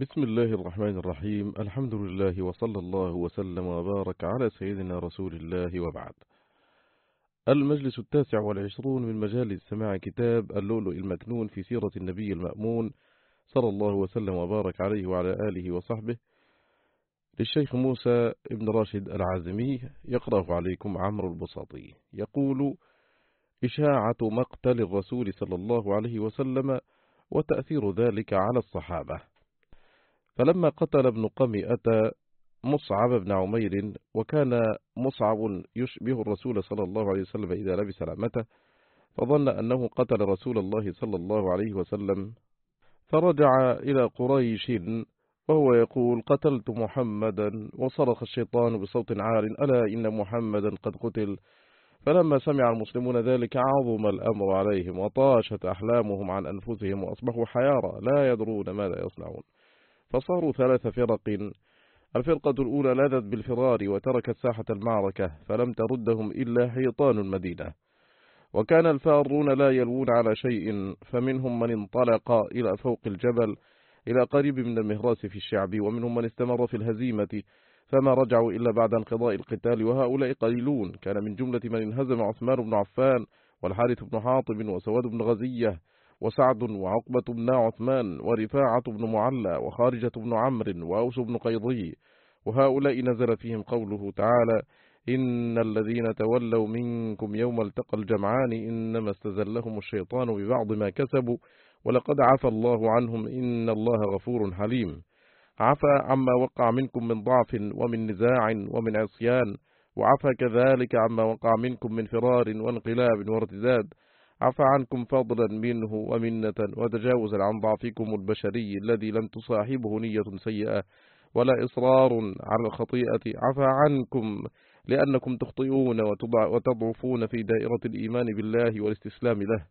بسم الله الرحمن الرحيم. الحمد لله وصلى الله وسلم وبارك على سيدنا رسول الله وبعد. المجلس التاسع والعشرون من مجالس سماع كتاب اللؤلؤ المكنون في سيرة النبي المأمون صلى الله وسلم وبارك عليه وعلى آله وصحبه. للشيخ موسى ابن راشد العازمي يقرأ عليكم عمرو البساطي. يقول إشاعة مقتل الرسول صلى الله عليه وسلم وتأثير ذلك على الصحابة. فلما قتل ابن قمئة مصعب بن عمير وكان مصعب يشبه الرسول صلى الله عليه وسلم إذا لبس لعمته فظن أنه قتل رسول الله صلى الله عليه وسلم. فرجع إلى قريش وهو يقول قتلت محمدا وصرخ الشيطان بصوت عال ألا إن محمدا قد قتل فلما سمع المسلمون ذلك عظم الأمر عليهم وطاشت أحلامهم عن أنفسهم وأصبحوا حيارى لا يدرون ماذا يصنعون. فصاروا ثلاث فرق. الفرقة الأولى لاذت بالفرار وتركت ساحة المعركة فلم تردهم إلا حيطان المدينة. وكان الفارون لا يلوون على شيء فمنهم من انطلق إلى فوق الجبل إلى قريب من المهراس في الشعب ومنهم من استمر في الهزيمة فما رجعوا إلا بعد انقضاء القتال وهؤلاء قليلون. كان من جملة من انهزم عثمان بن عفان والحارث بن حاطب وسواد بن غزية. وسعد وعقبة بن عثمان ورفاعة بن معلى وخارجة بن عمرو وأوس بن قيضي وهؤلاء نزل فيهم قوله تعالى إن الذين تولوا منكم يوم التقى الجمعان إنما استزلهم الشيطان ببعض ما كسبوا ولقد عفى الله عنهم إن الله غفور حليم. عفى عما وقع منكم من ضعف ومن نزاع ومن عصيان وعفى كذلك عما وقع منكم من فرار وانقلاب وارتداد عفى عنكم فضلا منه ومنة وتجاوزا عن ضعفكم البشري الذي لم تصاحبه نية سيئة. ولا إصرار على الخطيئة. عفى عنكم لأنكم تخطئون وتضعفون في دائرة الإيمان بالله والاستسلام له.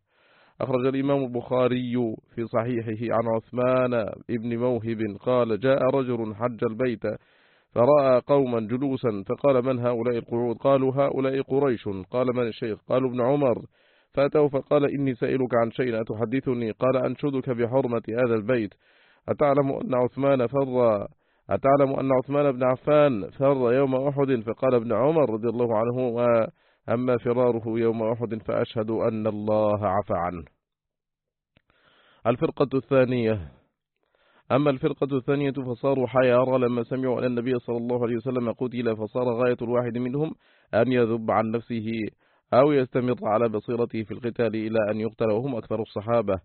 أخرج الإمام البخاري في صحيحه عن عثمان ابن موهب قال جاء رجل حج البيت فرأى قوما جلوسا فقال من هؤلاء القعود؟ قالوا هؤلاء قريش. قال من الشيخ؟ قالوا ابن عمر. فأتوا فقال إني سائلك عن شيء أتحدثني؟ قال أنشدك بحرمة هذا البيت. أتعلم أن عثمان فر أتعلم أن عثمان بن عفان فر يوم أحد؟ فقال ابن عمر رضي الله عنه أما فراره يوم أحد فأشهد أن الله عفى عنه. الفرقة الثانية. أما الفرقة الثانية فصاروا حيارى لما سمعوا أن النبي صلى الله عليه وسلم قتل فصار غاية الواحد منهم أن يذب عن نفسه. أو يستمر على بصيرته في القتال إلى أن يقتل وهم أكثر الصحابة.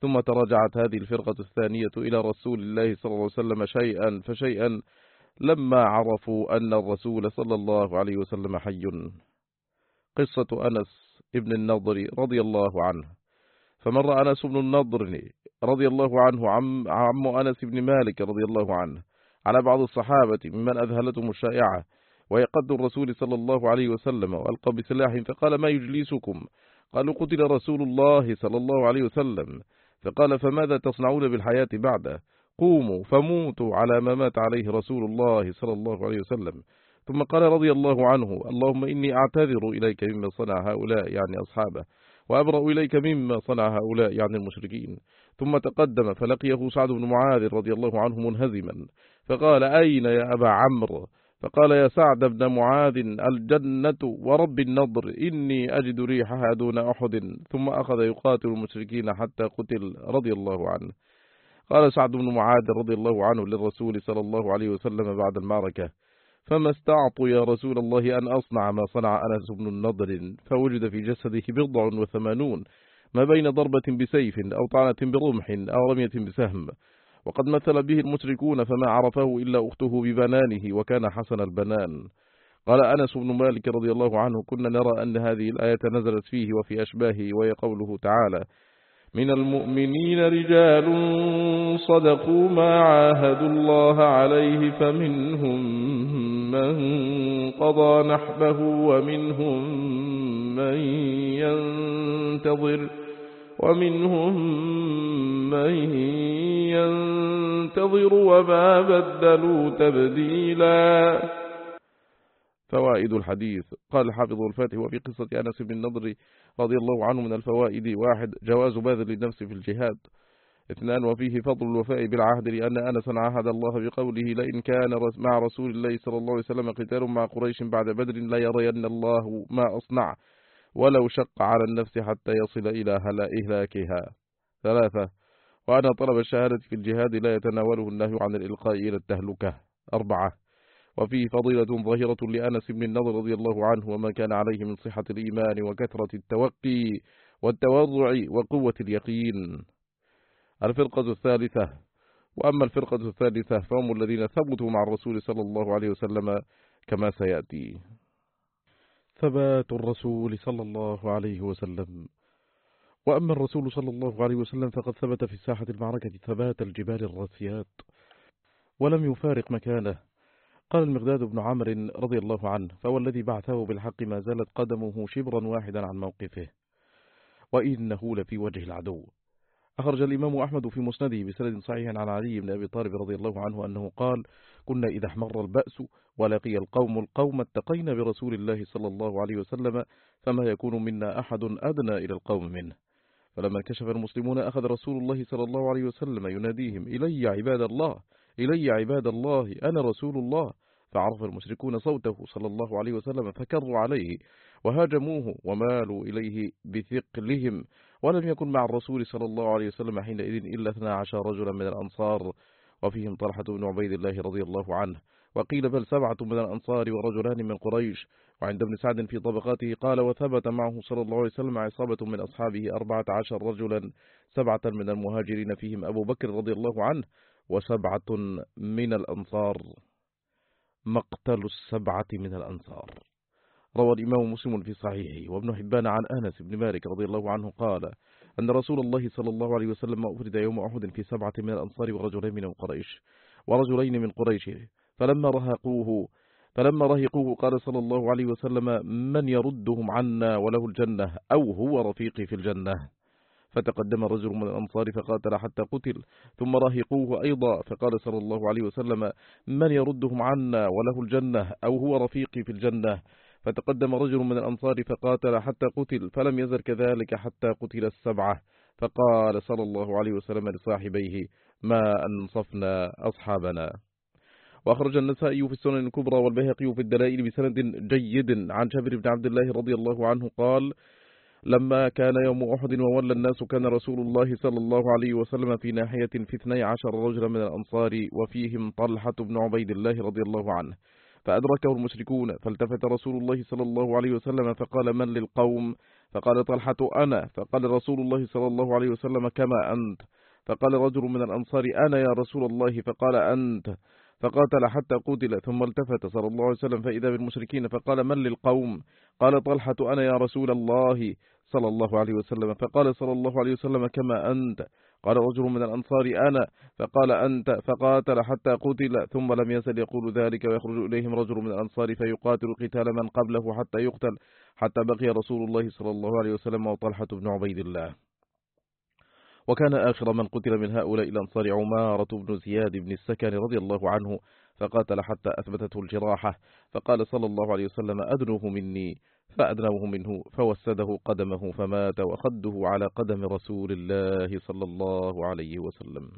ثم تراجعت هذه الفرقة الثانية إلى رسول الله صلى الله عليه وسلم شيئا فشيئا لما عرفوا أن الرسول صلى الله عليه وسلم حي. قصة أنس ابن النضر رضي الله عنه. فمر أنس بن النضر رضي الله عنه عم, عم أنس بن مالك رضي الله عنه على بعض الصحابة ممن أذهلتهم الشائعة. ويقد الرسول صلى الله عليه وسلم وألقى بسلاح فقال ما يجلسكم؟ قالوا قتل رسول الله صلى الله عليه وسلم. فقال فماذا تصنعون بالحياة بعده؟ قوموا فموتوا على ما مات عليه رسول الله صلى الله عليه وسلم. ثم قال رضي الله عنه اللهم إني أعتذر إليك مما صنع هؤلاء يعني أصحابه وأبرأ إليك مما صنع هؤلاء يعني المشركين. ثم تقدم فلقيه سعد بن معاذ رضي الله عنه منهزما فقال أين يا أبا عمرو؟ فقال يا سعد بن معاذ الجنة ورب النضر إني أجد ريحها دون أحد. ثم أخذ يقاتل المشركين حتى قتل رضي الله عنه. قال سعد بن معاذ رضي الله عنه للرسول صلى الله عليه وسلم بعد المعركة فما استعطوا يا رسول الله أن أصنع ما صنع أنس بن النضر فوجد في جسده بضع وثمانون ما بين ضربة بسيف أو طعنة برمح أو رمية بسهم. وقد مثل به المشركون فما عرفه إلا أخته ببنانه وكان حسن البنان. قال أنس بن مالك رضي الله عنه كنا نرى أن هذه الآية نزلت فيه وفي أشباهه وهي قوله تعالى من المؤمنين رجال صدقوا ما عاهدوا الله عليه فمنهم من قضى نحبه ومنهم من ينتظر ومنهم من ينتظر وما بدلوا تبديلا. فوائد الحديث. قال حافظ الفاتح وفي قصة أنس بن النضر رضي الله عنه من الفوائد واحد جواز باذل النفس في الجهاد. اثنان وفيه فضل الوفاء بالعهد لأن أنسا عهد الله بقوله لئن كان مع رسول الله صلى الله عليه وسلم قتال مع قريش بعد بدر لا يرين الله ما أصنع. ولو شق على النفس حتى يصل إلى إهلاكها. ثلاثة وأن طلب الشهادة في الجهاد لا يتناوله النهي عن الإلقاء إلى التهلكة. أربعة وفيه فضيلة ظاهرة لأنس بن النضر رضي الله عنه وما كان عليه من صحة الإيمان وكثرة التوقي والتواضع وقوة اليقين. الفرقة الثالثة وأما الفرقة الثالثة فهم الذين ثبتوا مع الرسول صلى الله عليه وسلم كما سيأتي. ثبات الرسول صلى الله عليه وسلم. وأما الرسول صلى الله عليه وسلم فقد ثبت في ساحة المعركة ثبات الجبال الراسيات ولم يفارق مكانه. قال المغداد بن عمرو رضي الله عنه فهو الذي بعثه بالحق ما زالت قدمه شبرا واحدا عن موقفه. وإنه لفي وجه العدو. أخرج الإمام أحمد في مسنده بسند صحيح عن علي بن أبي طالب رضي الله عنه أنه قال كنا إذا احمر البأس ولقي القوم القوم اتقينا برسول الله صلى الله عليه وسلم فما يكون منا أحد أدنى إلى القوم منه. فلما كشف المسلمون أخذ رسول الله صلى الله عليه وسلم يناديهم إلي عباد الله إلي عباد الله أنا رسول الله. فعرف المشركون صوته صلى الله عليه وسلم فكروا عليه وهاجموه ومالوا إليه بثقلهم ولم يكن مع الرسول صلى الله عليه وسلم حينئذ إلا 12 رجلا من الأنصار وفيهم طلحة بن عبيد الله رضي الله عنه. وقيل بل سبعة من الأنصار ورجلان من قريش. وعند ابن سعد في طبقاته قال وثبت معه صلى الله عليه وسلم عصابة من أصحابه أربعة عشر رجلا سبعة من المهاجرين فيهم أبو بكر رضي الله عنه وسبعة من الأنصار. مقتل السبعة من الأنصار. روى الإمام مسلم في صحيحه وابن حبان عن أنس بن مالك رضي الله عنه قال أن رسول الله صلى الله عليه وسلم أفرد يوم أحد في سبعة من الأنصار ورجلين من قريش ورجلين من قريش فلما رهقوه فلما رهقوه قال صلى الله عليه وسلم من يردهم عنا وله الجنة أو هو رفيقي في الجنة؟ فتقدم رجل من الأنصار فقاتل حتى قتل ثم رهقوه أيضا فقال صلى الله عليه وسلم من يردهم عنا وله الجنة أو هو رفيقي في الجنة؟ فتقدم رجل من الأنصار فقاتل حتى قتل فلم يزل كذلك حتى قتل السبعة. فقال صلى الله عليه وسلم لصاحبيه ما أنصفنا أصحابنا. وأخرج النسائي في السنن الكبرى والبيهقي في الدلائل بسند جيد. عن جابر بن عبد الله رضي الله عنه قال لما كان يوم أحد وولى الناس كان رسول الله صلى الله عليه وسلم في ناحية في اثني عشر رجلا من الأنصار وفيهم طلحة بن عبيد الله رضي الله عنه. فأدركه المشركون فالتفت رسول الله صلى الله عليه وسلم فقال من للقوم؟ فقال طلحة أنا. فقال رسول الله صلى الله عليه وسلم كما أنت. فقال رجل من الأنصار أنا يا رسول الله؟ فقال أنت. فقاتل حتى قتل. ثم التفت صلى الله عليه وسلم فإذا بالمشركين. فقال من للقوم؟ قال طلحة أنا يا رسول الله. صلى الله عليه وسلم. فقال صلى الله عليه وسلم كما أنت. قال رجل من الأنصار أنا. فقال أنت. فقاتل حتى قتل. ثم لم يزل يقول ذلك ويخرج إليهم رجل من الأنصار فيقاتل قتال من قبله حتى يقتل. حتى بقي رسول الله صلى الله عليه وسلم وطلحة بن عبيد الله. وكان آخر من قتل من هؤلاء الأنصار عمارة بن زياد بن السكن رضي الله عنه. فقاتل حتى أثبتته الجراحة. فقال صلى الله عليه وسلم أدنوه مني. فأدنوه منه فوسده قدمه فمات وخده على قدم رسول الله صلى الله عليه وسلم.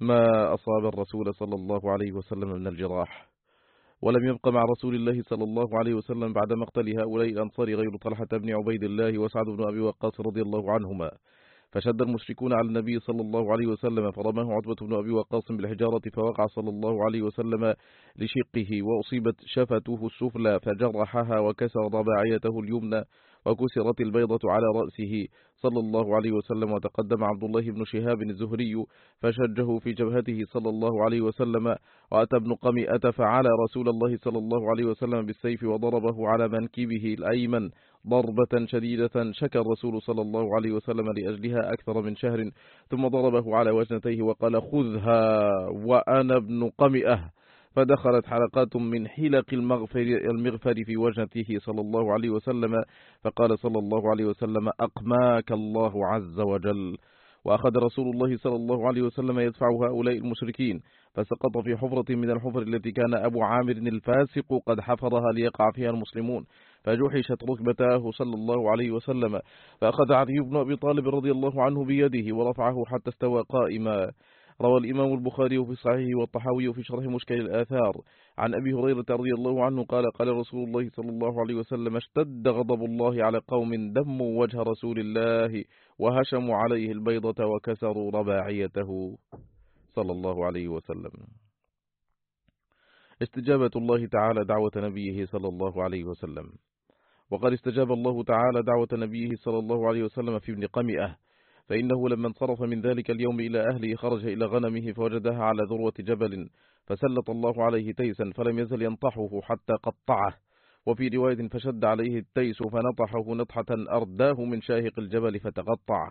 ما أصاب الرسول صلى الله عليه وسلم من الجراح؟ ولم يبق مع رسول الله صلى الله عليه وسلم بعد مقتل هؤلاء الأنصار غير طلحة بن عبيد الله وسعد بن أبي وقاص رضي الله عنهما. فشد المشركون على النبي صلى الله عليه وسلم فرماه عتبة بن أبي وقاص بالحجارة فوقع صلى الله عليه وسلم لشقه وأصيبت شفته السفلى فجرحها وكسر ضباعيته اليمنى وكسرت البيضة على رأسه. صلى الله عليه وسلم وتقدم عبد الله بن شهاب الزهري فشجه في جبهته صلى الله عليه وسلم وأتى ابن قمئة فعلى رسول الله صلى الله عليه وسلم بالسيف وضربه على منكبه الأيمن ضربة شديدة شكى الرسول صلى الله عليه وسلم لأجلها أكثر من شهر ثم ضربه على وجنتيه وقال خذها وأنا ابن قمئة. فدخلت حلقات من حلق المغفر, المغفر في وجنته صلى الله عليه وسلم فقال صلى الله عليه وسلم أقماك الله عز وجل. وأخذ رسول الله صلى الله عليه وسلم يدفع هؤلاء المشركين فسقط في حفرة من الحفر التي كان أبو عامر الفاسق قد حفرها ليقع فيها المسلمون. فجحشت ركبتاه صلى الله عليه وسلم فأخذ علي بن أبي طالب رضي الله عنه بيده ورفعه حتى استوى قائما. روى الإمام البخاري في صحيحه والطحاوي في شرح مشكل الآثار. عن أبي هريرة رضي الله عنه قال قال رسول الله صلى الله عليه وسلم اشتد غضب الله على قوم دموا وجه رسول الله وهشموا عليه البيضة وكسروا رباعيته. صلى الله عليه وسلم. استجابة الله تعالى دعوة نبيه صلى الله عليه وسلم. وقد استجاب الله تعالى دعوة نبيه صلى الله عليه وسلم في ابن قمئة فإنه لما انصرف من ذلك اليوم إلى أهله خرج إلى غنمه فوجدها على ذروة جبل فسلط الله عليه تيسا فلم يزل ينطحه حتى قطعه. وفي رواية فشد عليه التيس فنطحه نطحة أرداه من شاهق الجبل فتقطع.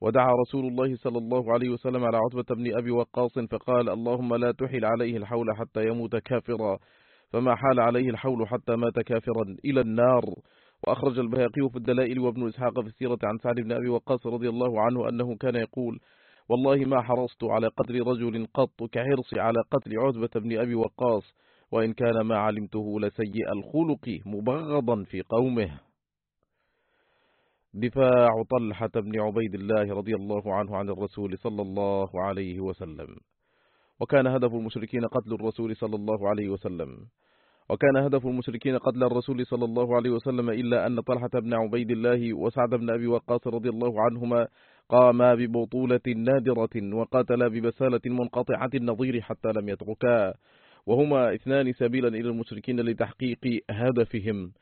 ودعا رسول الله صلى الله عليه وسلم على عتبة بن أبي وقاص فقال اللهم لا تحل عليه الحول حتى يموت كافرا. فما حال عليه الحول حتى مات كافرا إلى النار. وأخرج البهاقي في الدلائل وابن إسحاق في السيرة عن سعد بن أبي وقاص رضي الله عنه أنه كان يقول والله ما حرصت على قتل رجل قط كحرصي على قتل عتبة بن أبي وقاص وإن كان ما علمته لسيء الخلق مبغضا في قومه. دفاع طلحة بن عبيد الله رضي الله عنه عن الرسول صلى الله عليه وسلم. وكان هدف المشركين قتل الرسول صلى الله عليه وسلم. وكان هدف المشركين قتل الرسول صلى الله عليه وسلم إلا أن طلحة بن عبيد الله وسعد بن أبي وقاص رضي الله عنهما قاما ببطولة نادرة وقاتلا ببسالة منقطعة النظير حتى لم يتركا. وهما اثنان سبيلا إلى المشركين لتحقيق هدفهم.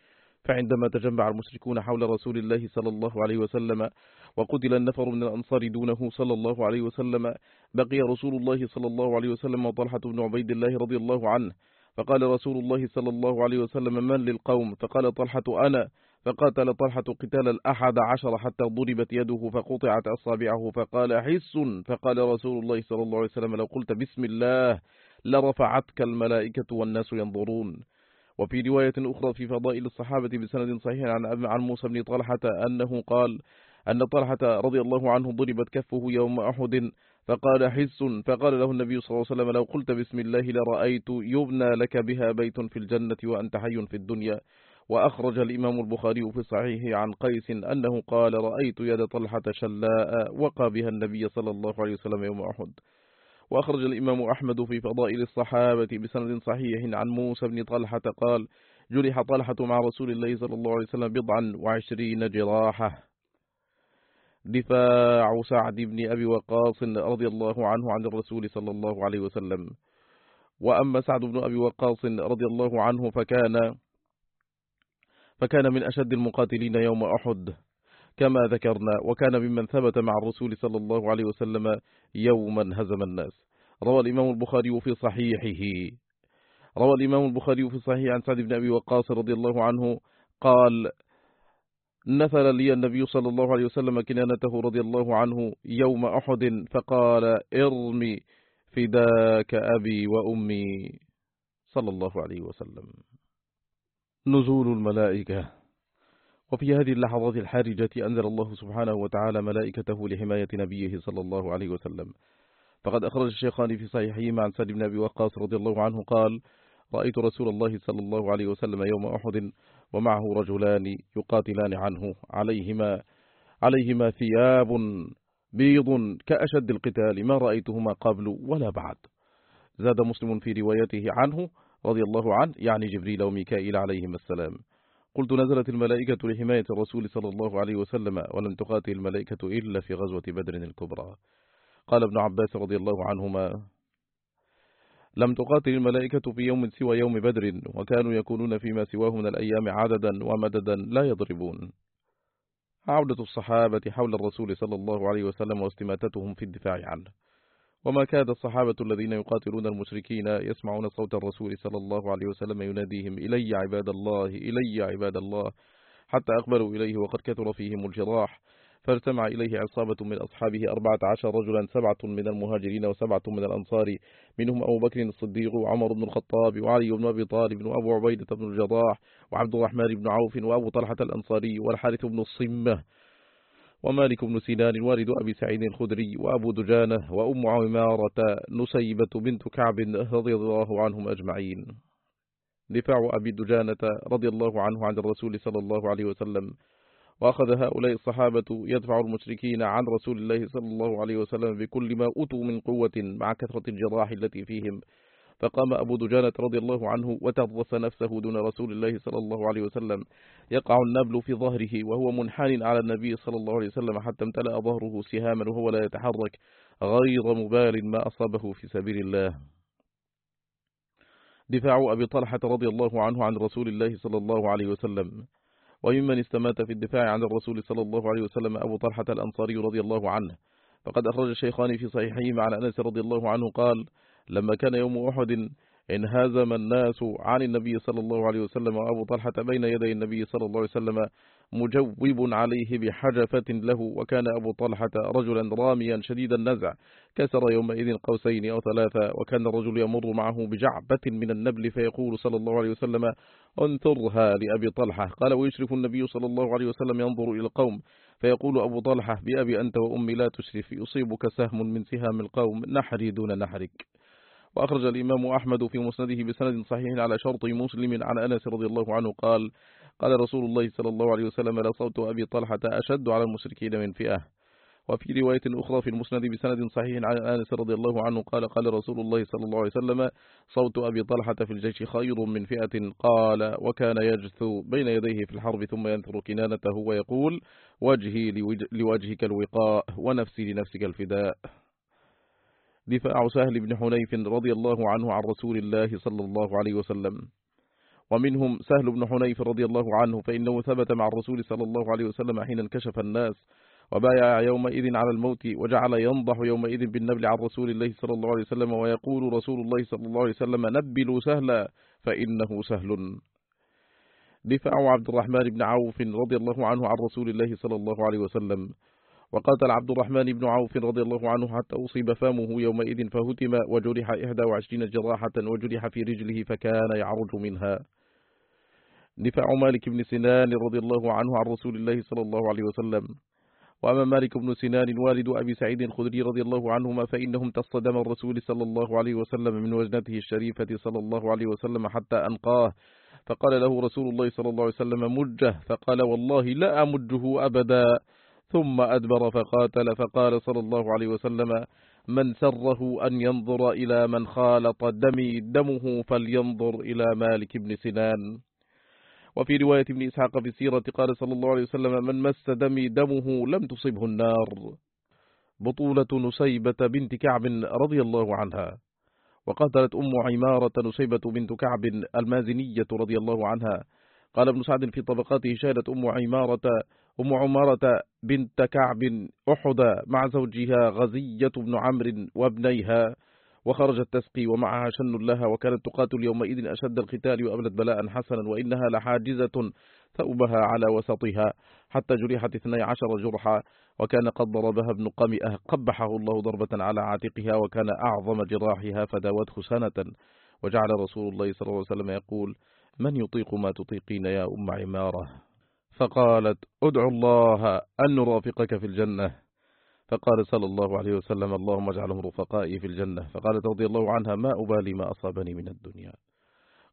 فعندما تجمع المشركون حول رسول الله صلى الله عليه وسلم وقتل النفر من الأنصار دونه صلى الله عليه وسلم بقي رسول الله صلى الله عليه وسلم وطلحة بن عبيد الله رضي الله عنه. فقال رسول الله صلى الله عليه وسلم من للقوم؟ فقال طلحة أنا. فقاتل طلحة قتال الأحد عشر حتى ضربت يده فقطعت أصابعه. فقال حس. فقال رسول الله صلى الله عليه وسلم لو قلت بسم الله لرفعتك الملائكة والناس ينظرون. وفي رواية أخرى في فضائل الصحابة بسند صحيح عن عن موسى بن طلحة أنه قال أن طلحة رضي الله عنه ضربت كفه يوم أحد فقال حس فقال له النبي صلى الله عليه وسلم لو قلت بسم الله لرأيت يبنى لك بها بيت في الجنة وأنت حي في الدنيا. وأخرج الإمام البخاري في صحيحه عن قيس أنه قال رأيت يد طلحة شلاء وقى بها النبي صلى الله عليه وسلم يوم أحد. وأخرج الإمام أحمد في فضائل الصحابة بسند صحيح عن موسى بن طلحة قال جرح طلحة مع رسول الله صلى الله عليه وسلم بضعا وعشرين جراحة دفاع سعد بن أبي وقاص رضي الله عنه عن الرسول صلى الله عليه وسلم. وأما سعد بن أبي وقاص رضي الله عنه فكان فكان من أشد المقاتلين يوم أحد. كما ذكرنا وكان ممن ثبت مع الرسول صلى الله عليه وسلم يوما هزم الناس. روى الإمام البخاري في صحيحه. روى الإمام البخاري في صحيح عن سعد بن أبي وقاص رضي الله عنه قال نثل لي النبي صلى الله عليه وسلم كنانته رضي الله عنه يوم أحد فقال ارمي فداك أبي وأمي. صلى الله عليه وسلم. نزول الملائكة. وفي هذه اللحظات الحارجة أنزل الله سبحانه وتعالى ملائكته لحماية نبيه صلى الله عليه وسلم. فقد أخرج الشيخان في صحيحهما عن سعد بن أبي وقاص رضي الله عنه قال رأيت رسول الله صلى الله عليه وسلم يوم أحد ومعه رجلان يقاتلان عنه. عليهما عليهما ثياب بيض كأشد القتال. ما رأيتهما قبل ولا بعد. زاد مسلم في روايته عنه رضي الله عنه يعني جبريل وميكائيل عليهما السلام. قلت نزلت الملائكة لحماية الرسول صلى الله عليه وسلم ولم تقاتل الملائكة إلا في غزوة بدر الكبرى. قال ابن عباس رضي الله عنهما لم تقاتل الملائكة في يوم سوى يوم بدر وكانوا يكونون فيما سواه من الأيام عددا ومددا لا يضربون. عودة الصحابة حول الرسول صلى الله عليه وسلم واستماتتهم في الدفاع عنه. وما كاد الصحابة الذين يقاتلون المشركين يسمعون صوت الرسول صلى الله عليه وسلم يناديهم إلي عباد الله إلي عباد الله. حتى أقبلوا إليه وقد كثر فيهم الجراح. فاجتمع إليه عصابة من أصحابه أربعة عشر رجلا سبعة من المهاجرين وسبعة من الأنصار. منهم أبو بكر الصديق وعمر بن الخطاب وعلي بن أبي طالب وأبو عبيدة بن الجراح وعبد الرحمن بن عوف وأبو طلحة الأنصاري والحارث بن الصمة. ومالك بن سنان والد أبي سعيد الخدري وأبو دجانة وأم عمارة نسيبة بنت كعب رضي الله عنهم أجمعين. دفاع أبي دجانة رضي الله عنه عن الرسول صلى الله عليه وسلم. وأخذ هؤلاء الصحابة يدفع المشركين عن رسول الله صلى الله عليه وسلم بكل ما أتوا من قوة مع كثرة الجراح التي فيهم. فقام أبو دجانة رضي الله عنه وترس نفسه دون رسول الله صلى الله عليه وسلم. يقع النبل في ظهره وهو منحن على النبي صلى الله عليه وسلم حتى امتلأ ظهره سهاما وهو لا يتحرك غير مبال ما أصابه في سبيل الله. دفاع أبي طلحة رضي الله عنه عن رسول الله صلى الله عليه وسلم. وممن استمات في الدفاع عن الرسول صلى الله عليه وسلم أبو طلحة الأنصاري رضي الله عنه. فقد أخرج الشيخان في صحيحهما عن أنس رضي الله عنه قال لما كان يوم أحد انهزم الناس عن النبي صلى الله عليه وسلم وأبو طلحة بين يدي النبي صلى الله عليه وسلم مجوب عليه بحجفة له وكان أبو طلحة رجلا راميا شديد النزع كسر يومئذ قوسين أو ثلاثة وكان الرجل يمر معه بجعبة من النبل فيقول صلى الله عليه وسلم انثرها لأبي طلحة قال ويشرف النبي صلى الله عليه وسلم ينظر إلى القوم فيقول أبو طلحة بأبي أنت وأمي لا تشرف يصيبك سهم من سهام القوم نحري دون نحرك وأخرج الإمام أحمد في مسنده بسند صحيح على شرط مسلم عن أنس رضي الله عنه قال قال رسول الله صلى الله عليه وسلم لصوت أبي طلحة أشد على المشركين من فئة. وفي رواية أخرى في المسند بسند صحيح عن أنس رضي الله عنه قال قال رسول الله صلى الله عليه وسلم صوت أبي طلحة في الجيش خير من فئة. قال وكان يجثو بين يديه في الحرب ثم ينثر كنانته ويقول وجهي لوجهك الوقاء ونفسي لنفسك الفداء. دفاع سهل بن حنيف رضي الله عنه عن رسول الله صلى الله عليه وسلم. ومنهم سهل بن حنيف رضي الله عنه فإنه ثبت مع الرسول صلى الله عليه وسلم حين انكشف الناس وبايع يومئذ على الموت وجعل ينضح يومئذ بالنبل عن رسول الله صلى الله عليه وسلم ويقول رسول الله صلى الله عليه وسلم نبلوا سهلا فإنه سهل. دفاع عبد الرحمن بن عوف رضي الله عنه عن رسول الله صلى الله عليه وسلم. وقاتل عبد الرحمن بن عوف رضي الله عنه حتى أصيب فمه يومئذ فهتم وجرح 21 جراحة وجرح في رجله فكان يعرج منها. دفاع مالك بن سنان رضي الله عنه عن رسول الله صلى الله عليه وسلم. وأما مالك بن سنان والد أبي سعيد الخدري رضي الله عنهما فإنهم تصدم الرسول صلى الله عليه وسلم من وجنته الشريفة صلى الله عليه وسلم حتى أنقاه. فقال له رسول الله صلى الله عليه وسلم مجه. فقال والله لا أمجه أبدا. ثم أدبر فقاتل فقال صلى الله عليه وسلم من سره أن ينظر إلى من خالط دمي دمه فلينظر إلى مالك بن سنان. وفي رواية ابن إسحاق في السيرة قال صلى الله عليه وسلم من مس دمي دمه لم تصبه النار. بطولة نسيبة بنت كعب رضي الله عنها. وقتلت أم عمارة نسيبة بنت كعب المازنية رضي الله عنها. قال ابن سعد في طبقاته شهدت أم عمارة أم عمارة بنت كعب أحد مع زوجها غزية بن عمرو وابنيها وخرجت تسقي ومعها شن لها وكانت تقاتل يومئذ أشد القتال وأبلت بلاء حسنا وإنها لحاجزة ثوبها على وسطها حتى جرحت اثني عشر جرحا وكان قد ضربها ابن قمئة قبحه الله ضربة على عاتقها وكان أعظم جراحها فداوته سنة. وجعل رسول الله صلى الله عليه وسلم يقول من يطيق ما تطيقين يا أم عمارة؟ فقالت ادعو الله أن نرافقك في الجنة. فقال صلى الله عليه وسلم اللهم اجعلهم رفقائي في الجنة. فقالت رضي الله عنها ما أبالي ما أصابني من الدنيا.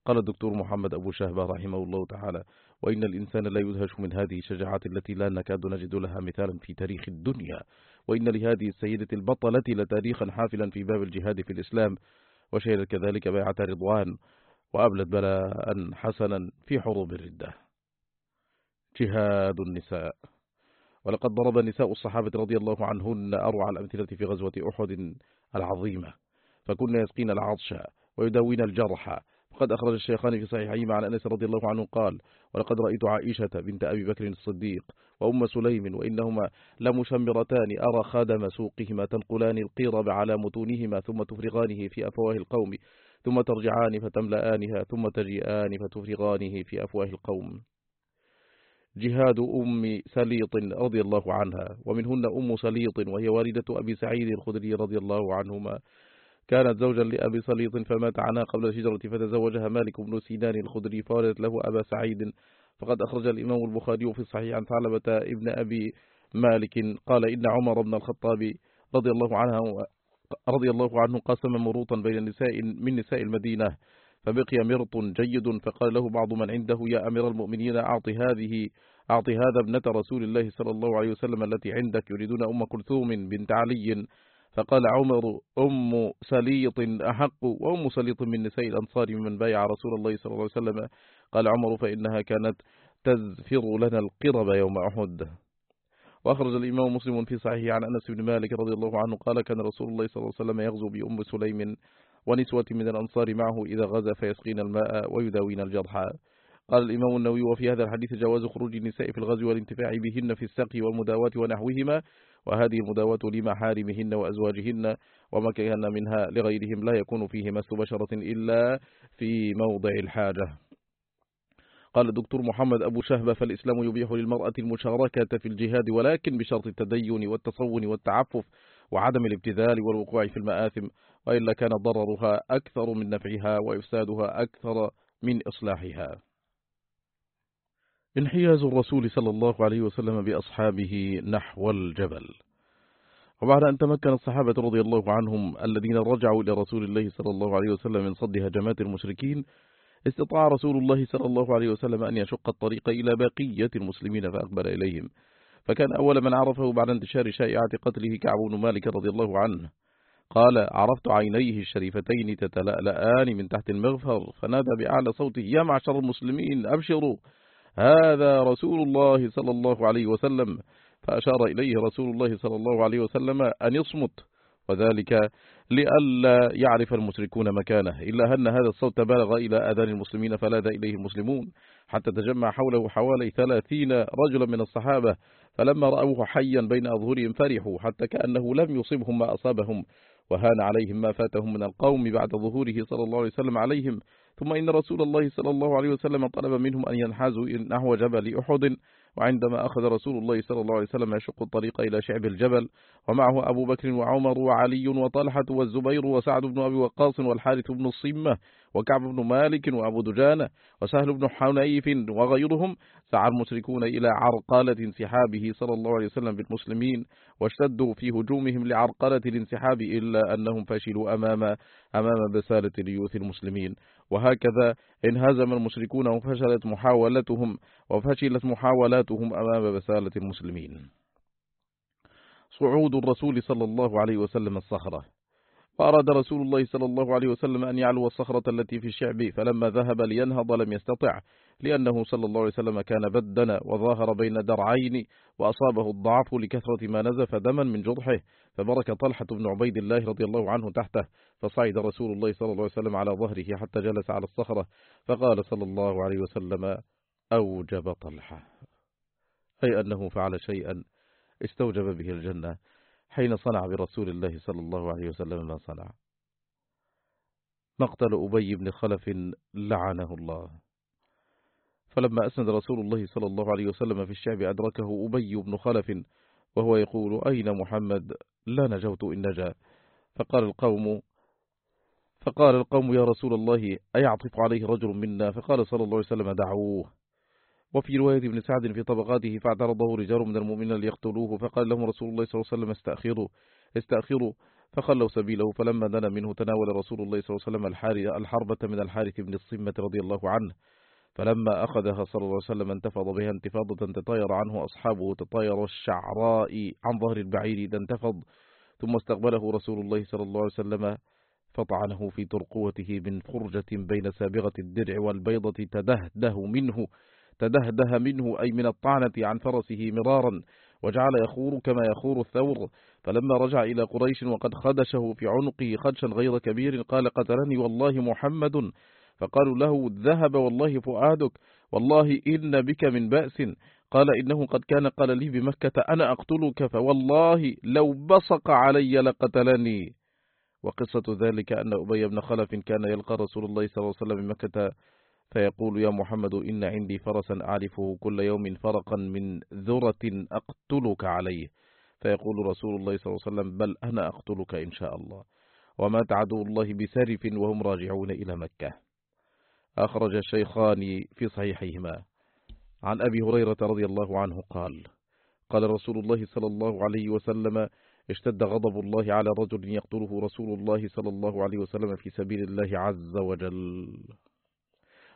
قال الدكتور محمد أبو شهبة رحمه الله تعالى وإن الإنسان لا يدهش من هذه الشجاعات التي لا نكاد نجد لها مثالا في تاريخ الدنيا. وإن لهذه السيدة البطلة لتاريخا حافلا في باب الجهاد في الإسلام. وشهدت كذلك بيعة رضوان وأبلت بلاء حسنا في حروب الردة. جهاد النساء. ولقد ضرب نساء الصحابة رضي الله عنهن أروع الأمثلة في غزوة أحد العظيمة. فكنا يسقين العطش ويداوين الجرح. وقد أخرج الشيخان في صحيحهما عن أنس رضي الله عنه قال ولقد رأيت عائشة بنت أبي بكر الصديق وأم سليم وإنهما لمشمرتان. أرى خادم سوقهما تنقلان القيرب على متونهما ثم تفرغانه في أفواه القوم ثم ترجعان فتملآنها ثم تجيئان فتفرغانه في أفواه القوم. جهاد أم سليط رضي الله عنها ومنهن أم سليط وهي والدة أبي سعيد الخدري رضي الله عنهما. كانت زوجا لأبي سليط فمات عنها قبل الهجرة فتزوجها مالك بن سينان الخدري فولدت له أبا سعيد. فقد أخرج الإمام البخاري في الصحيح عن ثعلبة ابن أبي مالك. قال إن عمر بن الخطاب رضي الله عنه رضي الله عنه قسم مروطا بين النساء من نساء المدينة. فبقي مرط جيد فقال له بعض من عنده يا أمير المؤمنين أعط هذه أعط هذا ابنة رسول الله صلى الله عليه وسلم التي عندك يريدون أم كلثوم بنت علي. فقال عمر أم سليط أحق وأم سليط من نساء الأنصار ممن بايع رسول الله صلى الله عليه وسلم. قال عمر فإنها كانت تزفر لنا القرب يوم أحد. وأخرج الإمام مسلم في صحيح عن أنس بن مالك رضي الله عنه قال كان رسول الله صلى الله عليه وسلم يغزو بأم سليم ونسوة من الأنصار معه إذا غزا فيسقين الماء ويداوين الجرحى قال الإمام النووي وفي هذا الحديث جواز خروج النساء في الغزو والانتفاع بهن في السقي والمداواة ونحوهما وهذه المداواة لمحارمهن وأزواجهن وما كان منها لغيرهم لا يكون فيه مس بشرة إلا في موضع الحاجة. قال الدكتور محمد أبو شهبة فالإسلام يبيح للمرأة المشاركة في الجهاد ولكن بشرط التدين والتصون والتعفف وعدم الابتذال والوقوع في المآثم وإلا كان ضررها أكثر من نفعها وإفسادها أكثر من إصلاحها. انحياز الرسول صلى الله عليه وسلم بأصحابه نحو الجبل. وبعد أن تمكن الصحابة رضي الله عنهم الذين رجعوا إلى رسول الله صلى الله عليه وسلم من صد هجمات المشركين استطاع رسول الله صلى الله عليه وسلم أن يشق الطريق إلى بقية المسلمين فأقبل إليهم. فكان أول من عرفه بعد انتشار شائعة قتله كعب بن مالك رضي الله عنه. قال عرفت عينيه الشريفتين تتلألآن من تحت المغفر فنادى بأعلى صوته يا معشر المسلمين أبشروا! هذا رسول الله صلى الله عليه وسلم. فأشار إليه رسول الله صلى الله عليه وسلم أن يصمت وذلك لئلا يعرف المشركون مكانه. إلا أن هذا الصوت بلغ إلى أذان المسلمين فلاذ إليه المسلمون. حتى تجمع حوله حوالي ثلاثين رجلا من الصحابة فلما رأوه حيا بين أظهرهم فرحوا حتى كأنه لم يصبهم ما أصابهم. وهان عليهم ما فاتهم من القوم بعد ظهوره صلى الله عليه وسلم عليهم. ثم إن رسول الله صلى الله عليه وسلم طلب منهم أن ينحازوا نحو جبل أحد. وعندما أخذ رسول الله صلى الله عليه وسلم يشق الطريق إلى شعب الجبل ومعه أبو بكر وعمر وعلي وطلحة والزبير وسعد بن أبي وقاص والحارث بن الصمة وكعب بن مالك وأبو دجانة وسهل بن حنيف وغيرهم سعى المشركون إلى عرقالة انسحابه صلى الله عليه وسلم بالمسلمين واشتدوا في هجومهم لعرقلة الانسحاب إلا أنهم فشلوا أمام أمام بسالة ليوث المسلمين. وهكذا انهزم المشركون وفشلت محاولتهم وفشلت محاولاتهم أمام بسالة المسلمين. صعود الرسول صلى الله عليه وسلم الصخرة. فأراد رسول الله صلى الله عليه وسلم أن يعلو الصخرة التي في الشعب فلما ذهب لينهض لم يستطع لأنه صلى الله عليه وسلم كان بدنا وظاهر بين درعين وأصابه الضعف لكثرة ما نزف دما من جرحه. فبرك طلحة بن عبيد الله رضي الله عنه تحته فصعد رسول الله صلى الله عليه وسلم على ظهره حتى جلس على الصخرة فقال صلى الله عليه وسلم أوجب طلحة. أي أنه فعل شيئا استوجب به الجنة. حين صنع برسول الله صلى الله عليه وسلم ما صنع. مقتل أبي بن خلف لعنه الله. فلما أسند رسول الله صلى الله عليه وسلم في الشعب أدركه أبي بن خلف وهو يقول أين محمد؟ لا نجوت إن نجا. فقال القوم فقال القوم يا رسول الله أيعطف عليه رجل منا؟ فقال صلى الله عليه وسلم دعوه. وفي رواية ابن سعد في طبقاته فاعترضه رجال من المؤمنين ليقتلوه فقال لهم رسول الله صلى الله عليه وسلم استأخروا استأخروا فخلوا سبيله فلما دنا منه تناول رسول الله صلى الله عليه وسلم الحربة من الحارث بن الصمة رضي الله عنه فلما أخذها صلى الله عليه وسلم انتفض بها انتفاضة تطاير عنه أصحابه تطاير الشعراء عن ظهر البعير إذا انتفض ثم استقبله رسول الله صلى الله عليه وسلم فطعنه في ترقوته من فرجة بين سابغة الدرع والبيضة تدهده منه تدهده منه أي من الطعنة عن فرسه مرارا وجعل يخور كما يخور الثور. فلما رجع إلى قريش وقد خدشه في عنقه خدشا غير كبير قال قتلني والله محمد. فقالوا له ذهب والله فؤادك والله إن بك من بأس. قال إنه قد كان قال لي بمكة أنا أقتلك فوالله لو بصق علي لقتلني. وقصة ذلك أن أبي بن خلف كان يلقى رسول الله صلى الله عليه وسلم بمكة فيقول يا محمد إن عندي فرسا أعرفه كل يوم فرقا من ذرة أقتلك عليه. فيقول رسول الله صلى الله عليه وسلم بل أنا أقتلك إن شاء الله. وما عدو الله بسرف وهم راجعون إلى مكة. أخرج الشيخان في صحيحيهما. عن أبي هريرة رضي الله عنه قال قال رسول الله صلى الله عليه وسلم اشتد غضب الله على رجل يقتله رسول الله صلى الله عليه وسلم في سبيل الله عز وجل.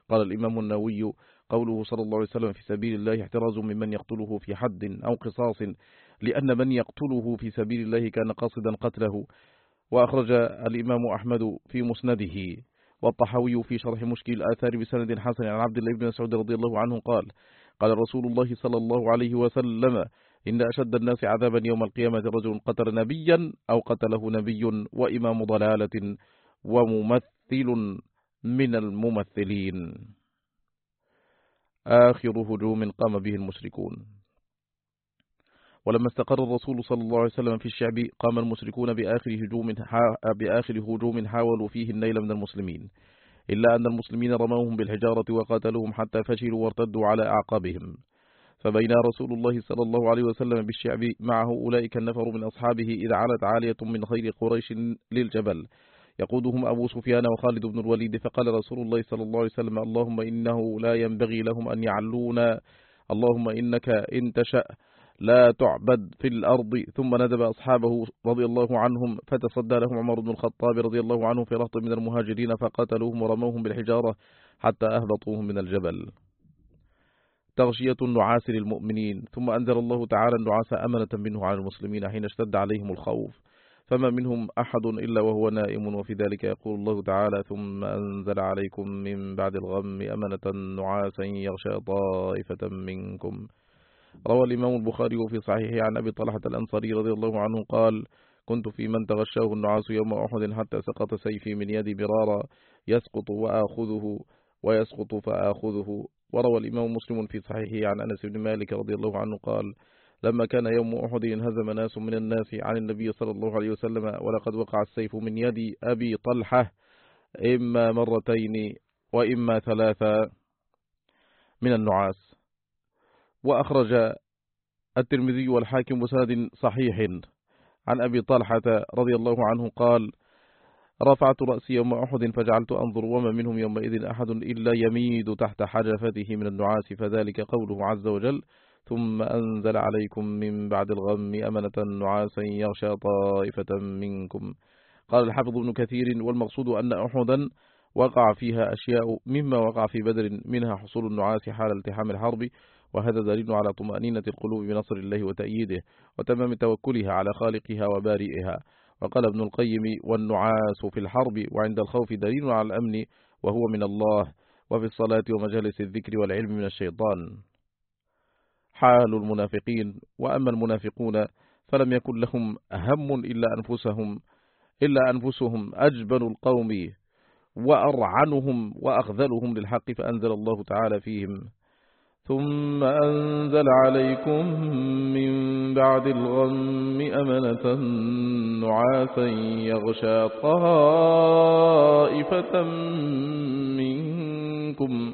قال الإمام النووي قوله صلى الله عليه وسلم في سبيل الله احتراز ممن يقتله في حد أو قصاص لأن من يقتله في سبيل الله كان قاصدا قتله. وأخرج الإمام أحمد في مسنده. والطحوي في شرح مشكل الآثار بسند حسن عن عبد الله بن مسعود رضي الله عنه قال قال رسول الله صلى الله عليه وسلم إن أشد الناس عذابا يوم القيامة رجل قتل نبيا أو قتله نبي وإمام ضلالة وممثل. من الممثلين. آخر هجوم قام به المشركون. ولما استقر الرسول صلى الله عليه وسلم في الشعب قام المشركون بآخر هجوم, بآخر هجوم حاولوا فيه النيل من المسلمين إلا أن المسلمين رموهم بالحجارة وقاتلوهم حتى فشلوا وارتدوا على أعقابهم. فبين رسول الله صلى الله عليه وسلم بالشعب معه أولئك النفر من أصحابه إذا علت عالية من خير قريش للجبل. يقودهم أبو سفيان وخالد بن الوليد فقال رسول الله صلى الله عليه وسلم اللهم إنه لا ينبغي لهم أن يعلونا اللهم إنك إن تشأ لا تعبد في الأرض. ثم ندب أصحابه رضي الله عنهم فتصدى لهم عمر بن الخطاب رضي الله عنه في رهط من المهاجرين فقتلوهم ورموهم بالحجارة حتى أهبطوهم من الجبل. تغشية النعاس للمؤمنين ثم أنزل الله تعالى النعاس أمنة منه على المسلمين حين اشتد عليهم الخوف. فما منهم أحد إلا وهو نائم وفي ذلك يقول الله تعالى ثم أنزل عليكم من بعد الغم أمنة نعاسا يغشى طائفة منكم. روى الإمام البخاري في صحيحه عن أبي طلحة الأنصاري رضي الله عنه قال كنت في من تغشاه النعاس يوم أحد حتى سقط سيفي من يدي برارا يسقط وآخذه ويسقط فآخذه. وروى الإمام مسلم في صحيحه عن أنس بن مالك رضي الله عنه قال لما كان يوم أحد انهزم ناس من الناس عن النبي صلى الله عليه وسلم ولقد وقع السيف من يد أبي طلحة إما مرتين وإما ثلاثة من النعاس. وأخرج الترمذي والحاكم بسند صحيح. عن أبي طلحة رضي الله عنه قال رفعت رأسي يوم أحد فجعلت أنظر وما منهم يومئذ أحد إلا يميد تحت حجفته من النعاس فذلك قوله عز وجل ثم أنزل عليكم من بعد الغم أمنة نعاسا يغشى طائفة منكم. قال الحافظ ابن كثير والمقصود أن أحدا وقع فيها أشياء مما وقع في بدر منها حصول النعاس حال التحام الحرب وهذا دليل على طمأنينة القلوب بنصر الله وتأييده وتمام توكلها على خالقها وبارئها. وقال ابن القيم والنعاس في الحرب وعند الخوف دليل على الأمن وهو من الله وفي الصلاة ومجالس الذكر والعلم من الشيطان. حال المنافقين وأما المنافقون فلم يكن لهم هم إلا أنفسهم إلا أنفسهم أجبن القوم وأرعنهم وأخذلهم للحق فأنزل الله تعالى فيهم. ثم أنزل عليكم من بعد الغم أمنة نعاسا يغشى طائفة منكم.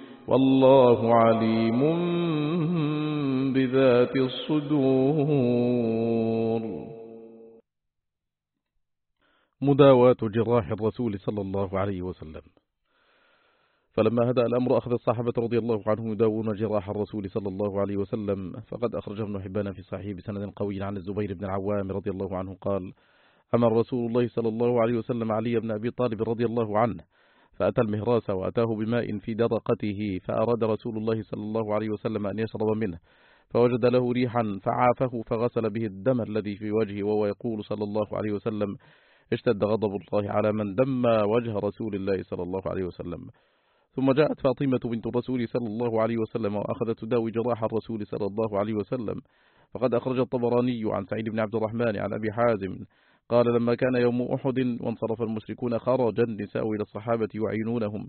والله عليم بذات الصدور. مداواة جراح الرسول صلى الله عليه وسلم. فلما هدأ الأمر أخذ الصحابة رضي الله عنهم يداوون جراح الرسول صلى الله عليه وسلم. فقد أخرج ابن حبان في صحيح بسند قوي عن الزبير بن العوام رضي الله عنه قال أمر رسول الله صلى الله عليه وسلم علي بن أبي طالب رضي الله عنه فأتى المهراس وأتاه بماء في درقته فأراد رسول الله صلى الله عليه وسلم أن يشرب منه فوجد له ريحا فعافه فغسل به الدم الذي في وجهه وهو يقول صلى الله عليه وسلم اشتد غضب الله على من دم وجه رسول الله صلى الله عليه وسلم. ثم جاءت فاطمة بنت الرسول صلى الله عليه وسلم وأخذت تداوي جراح الرسول صلى الله عليه وسلم فقد أخرج الطبراني عن سعيد بن عبد الرحمن عن أبي حازم قال لما كان يوم أحد وانصرف المشركون خرج النساء إلى الصحابة يعينونهم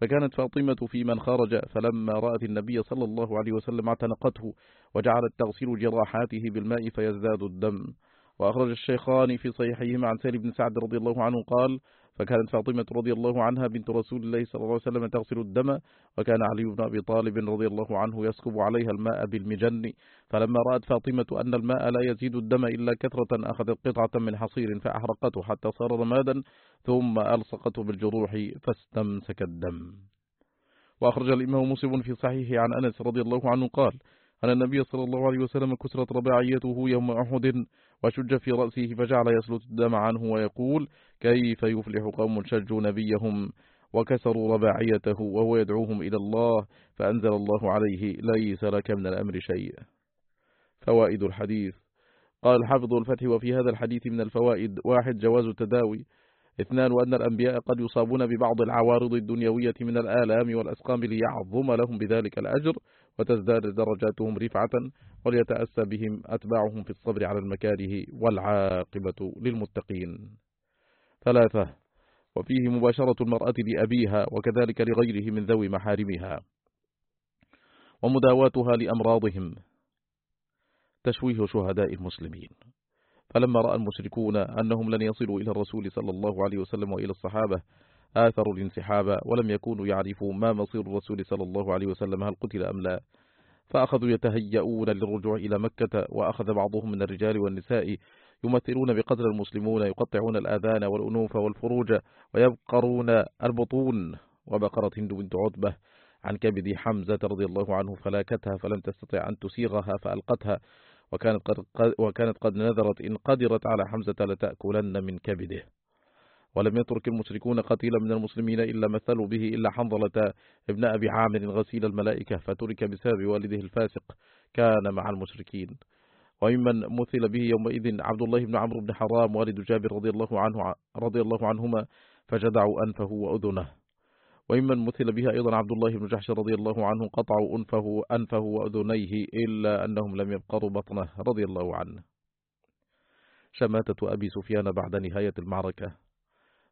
فكانت فاطمة في من خرج فلما رأت النبي صلى الله عليه وسلم اعتنقته وجعلت تغسل جراحاته بالماء فيزداد الدم. وأخرج الشيخان في صحيحهما عن سالم بن سعد رضي الله عنه قال فكانت فاطمة رضي الله عنها بنت رسول الله صلى الله عليه وسلم تغسل الدم وكان علي بن أبي طالب رضي الله عنه يسكب عليها الماء بالمجن. فلما رأت فاطمة أن الماء لا يزيد الدم إلا كثرة أخذت قطعة من حصير فأحرقته حتى صار رمادا ثم ألصقته بالجروح فاستمسك الدم. وأخرج الإمام مسلم في صحيحه عن أنس رضي الله عنه قال أن النبي صلى الله عليه وسلم كسرت رباعيته يوم أحد وشج في رأسه فجعل يسلط الدم عنه ويقول كيف يفلح قوم شجوا نبيهم وكسروا رباعيته وهو يدعوهم إلى الله فأنزل الله عليه ليس لك من الأمر شيء. فوائد الحديث. قال حافظ الفتح وفي هذا الحديث من الفوائد. واحد جواز التداوي. اثنان وأن الأنبياء قد يصابون ببعض العوارض الدنيوية من الآلام والأسقام ليعظم لهم بذلك الأجر. وتزداد درجاتهم رفعة وليتأسى بهم أتباعهم في الصبر على المكاره والعاقبة للمتقين. ثلاثة وفيه مباشرة المرأة لأبيها وكذلك لغيره من ذوي محارمها ومداواتها لأمراضهم. تشويه شهداء المسلمين. فلما رأى المشركون أنهم لن يصلوا إلى الرسول صلى الله عليه وسلم وإلى الصحابة آثروا الانسحاب ولم يكونوا يعرفوا ما مصير الرسول صلى الله عليه وسلم هل قتل أم لا. فأخذوا يتهيئون للرجوع إلى مكة وأخذ بعضهم من الرجال والنساء يمثلون بقتل المسلمون يقطعون الآذان والأنوف والفروج ويبقرون البطون. وبقرة هند بنت عتبة عن كبد حمزة رضي الله عنه فلاكتها فلم تستطع أن تسيغها فألقتها وكانت قد, وكانت قد نذرت إن قدرت على حمزة لتأكلن من كبده. ولم يترك المشركون قتيلا من المسلمين إلا مثلوا به إلا حنظلة ابن أبي عامر غسيل الملائكة فترك بسبب والده الفاسق كان مع المشركين. وممن مثل به يومئذ عبد الله بن عمرو بن حرام والد جابر رضي الله عنه رضي الله عنهما فجدعوا أنفه وأذنه. وممن مثل بها أيضا عبد الله بن جحش رضي الله عنه قطعوا أنفه, أنفه وأذنيه إلا أنهم لم يبقروا بطنه رضي الله عنه. شماتة أبي سفيان بعد نهاية المعركة.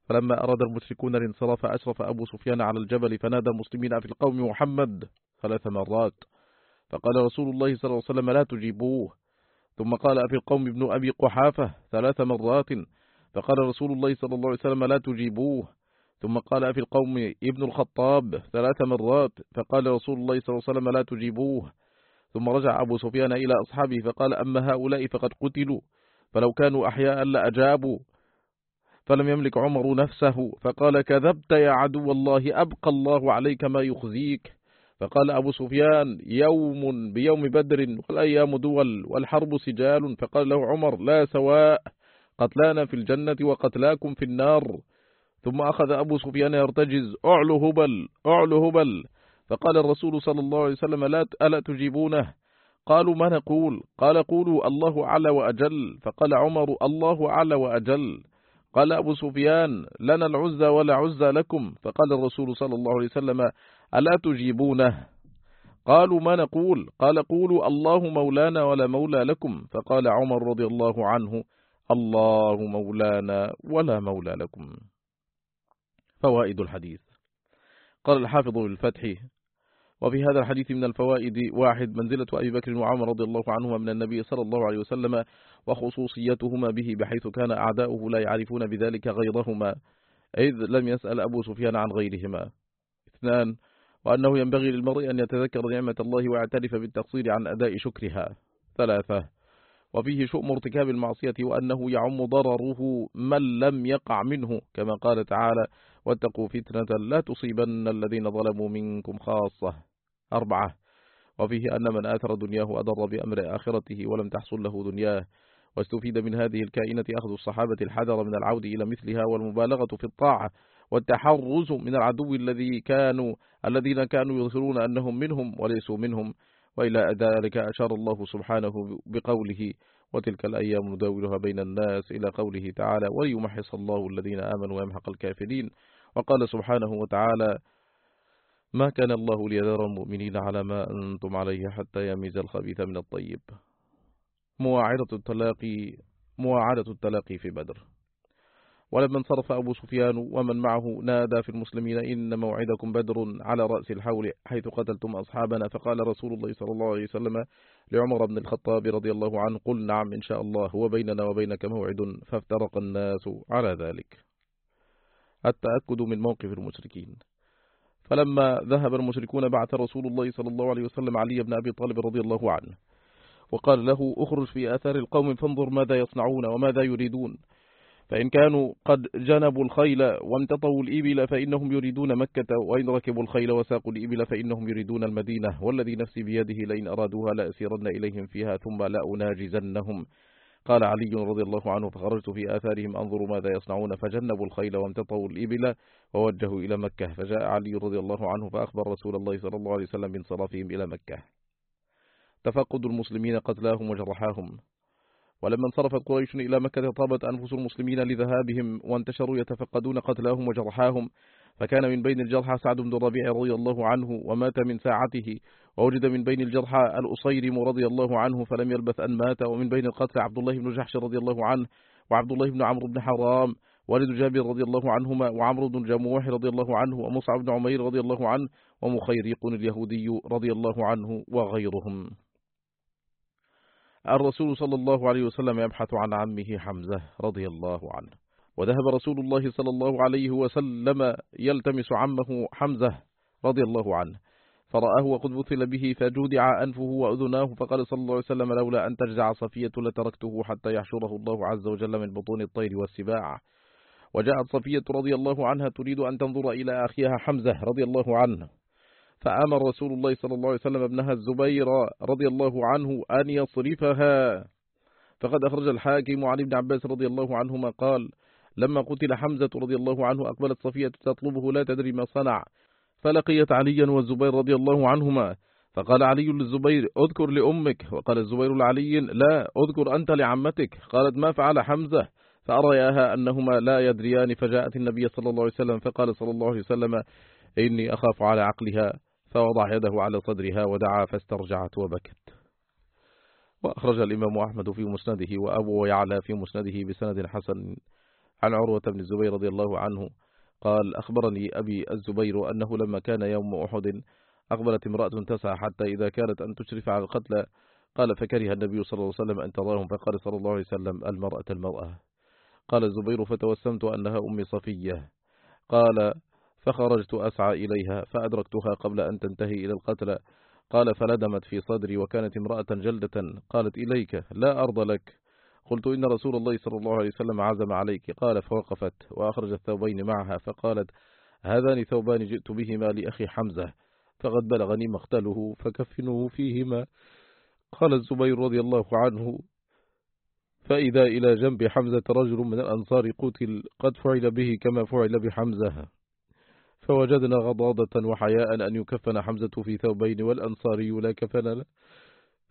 فلما أراد المشركون الانصراف أشرف أبو سفيان على الجبل فنادى المسلمين في القوم محمد ثلاث مرات. فقال رسول الله صلى الله عليه وسلم لا تجيبوه. ثم قال في القوم ابن أبي قحافة ثلاث مرات. فقال رسول الله صلى الله عليه وسلم لا تجيبوه. ثم قال في القوم ابن الخطاب ثلاث مرات. فقال رسول الله صلى الله عليه وسلم لا تجيبوه. ثم رجع أبو سفيان إلى أصحابه فقال أما هؤلاء فقد قتلوا فلو كانوا أحياء لأجابوا فلم يملك عمر نفسه. فقال كذبت يا عدو الله أبقى الله عليك ما يخزيك. فقال أبو سفيان يوم بيوم بدر والأيام دول والحرب سجال. فقال له عمر لا سواء قتلانا في الجنة وقتلاكم في النار. ثم أخذ أبو سفيان يرتجز أعلو هبل أعلو هبل. فقال الرسول صلى الله عليه وسلم لا ألا تجيبونه؟ قالوا ما نقول؟ قال قولوا الله أعلى وأجل. فقال عمر الله أعلى وأجل. قال أبو سفيان لنا العزى ولا عزى لكم. فقال الرسول صلى الله عليه وسلم ألا تجيبونه؟ قالوا ما نقول؟ قال قولوا الله مولانا ولا مولى لكم. فقال عمر رضي الله عنه الله مولانا ولا مولى لكم. فوائد الحديث. قال الحافظ بالفتح وفي هذا الحديث من الفوائد واحد منزلة أبي بكر وعمر رضي الله عنهما من النبي صلى الله عليه وسلم وخصوصيتهما به بحيث كان أعداؤه لا يعرفون بذلك غيرهما إذ لم يسأل أبو سفيان عن غيرهما. اثنان وأنه ينبغي للمرء أن يتذكر نعمة الله ويعترف بالتقصير عن أداء شكرها. ثلاثة وفيه شؤم ارتكاب المعصية وأنه يعم ضرره من لم يقع منه كما قال تعالى واتقوا فتنة لا تصيبن الذين ظلموا منكم خاصة. أربعة وفيه أن من آثر دنياه أضر بأمر آخرته ولم تحصل له دنياه. واستفيد من هذه الكائنة أخذ الصحابة الحذر من العود إلى مثلها والمبالغة في الطاعة والتحرز من العدو الذي كانوا الذين كانوا يظهرون أنهم منهم وليسوا منهم. وإلى ذلك أشار الله سبحانه بقوله وتلك الأيام نداولها بين الناس إلى قوله تعالى وليمحص الله الذين آمنوا ويمحق الكافرين وقال سبحانه وتعالى ما كان الله ليذر المؤمنين على ما أنتم عليه حتى يميز الخبيث من الطيب. مواعدة التلاقي مواعدة التلاقي في بدر. ولما انصرف أبو سفيان ومن معه نادى في المسلمين إن موعدكم بدر على رأس الحول حيث قتلتم أصحابنا. فقال رسول الله صلى الله عليه وسلم لعمر بن الخطاب رضي الله عنه قل نعم إن شاء الله هو بيننا وبينك موعد. فافترق الناس على ذلك. التأكد من موقف المشركين. فلما ذهب المشركون بعث رسول الله صلى الله عليه وسلم علي بن أبي طالب رضي الله عنه وقال له أخرج في آثار القوم فانظر ماذا يصنعون وماذا يريدون. فإن كانوا قد جنبوا الخيل وامتطوا الإبل فإنهم يريدون مكة وإن ركبوا الخيل وساقوا الإبل فإنهم يريدون المدينة. والذي نفسي بيده لئن أرادوها لأسيرن إليهم فيها ثم لأناجزنهم. قال علي رضي الله عنه فخرجت في آثارهم أنظر ماذا يصنعون فجنبوا الخيل وامتطوا الإبل ووجهوا إلى مكة. فجاء علي رضي الله عنه فأخبر رسول الله صلى الله عليه وسلم بانصرافهم إلى مكة. تفقد المسلمين قتلاهم وجرحاهم. ولما انصرفت قريش إلى مكة طابت أنفس المسلمين لذهابهم وانتشروا يتفقدون قتلاهم وجرحاهم. فكان من بين الجرحى سعد بن الربيع رضي الله عنه ومات من ساعته ووجد من بين الجرحى الأصيرم رضي الله عنه فلم يلبث أن مات ومن بين القتل عبد الله بن جحش رضي الله عنه وعبد الله بن عمرو بن حرام والد جابر رضي الله عنهما وعمرو بن جموح رضي الله عنه ومصعب بن عمير رضي الله عنه ومخيريق اليهودي رضي الله عنه وغيرهم. الرسول صلى الله عليه وسلم يبحث عن عمه حمزة رضي الله عنه. وذهب رسول الله صلى الله عليه وسلم يلتمس عمه حمزة رضي الله عنه فرآه وقد بثل به فجودع أنفه وأذناه فقال صلى الله عليه وسلم لولا أن ترجع صفية لتركته حتى يحشره الله عز وجل من بطون الطير والسباع وجاءت صفية رضي الله عنها تريد أن تنظر إلى أخيها حمزة رضي الله عنه فأمر رسول الله صلى الله عليه وسلم ابنها الزبير رضي الله عنه أن يصرفها. فقد أخرج الحاكم عن ابن عباس رضي الله عنهما قال لما قتل حمزة رضي الله عنه أقبلت صفية تطلبه لا تدري ما صنع. فلقيت عليا والزبير رضي الله عنهما. فقال علي للزبير أذكر لأمك. وقال الزبير لعلي لا أذكر أنت لعمتك. قالت ما فعل حمزة؟ فأرياها أنهما لا يدريان. فجاءت النبي صلى الله عليه وسلم فقال صلى الله عليه وسلم إني أخاف على عقلها. فوضع يده على صدرها ودعا فاسترجعت وبكت. وأخرج الإمام أحمد في مسنده وأبو يعلى في مسنده بسند حسن. عن عروة بن الزبير رضي الله عنه قال أخبرني أبي الزبير أنه لما كان يوم أحد أقبلت امرأة تسعى حتى إذا كانت أن تشرف على القتل قال فكره النبي صلى الله عليه وسلم أن تراهم. فقال صلى الله عليه وسلم المرأة المرأة. قال الزبير فتوسمت أنها أم صفية. قال فخرجت أسعى إليها فأدركتها قبل أن تنتهي إلى القتل. قال فلدمت في صدري وكانت امرأة جلدة قالت إليك لا أرض لك. قلت إن رسول الله صلى الله عليه وسلم عزم عليك. قال فوقفت وأخرج الثوبين معها فقالت هذان ثوبان جئت بهما لأخي حمزة فقد بلغني مقتله فكفنه فيهما. قال الزبير رضي الله عنه فإذا إلى جنب حمزة رجل من الأنصار قتل قد فعل به كما فعل بحمزة. فوجدنا غضاضة وحياء أن يكفن حمزة في ثوبين والأنصاري لا كفن له.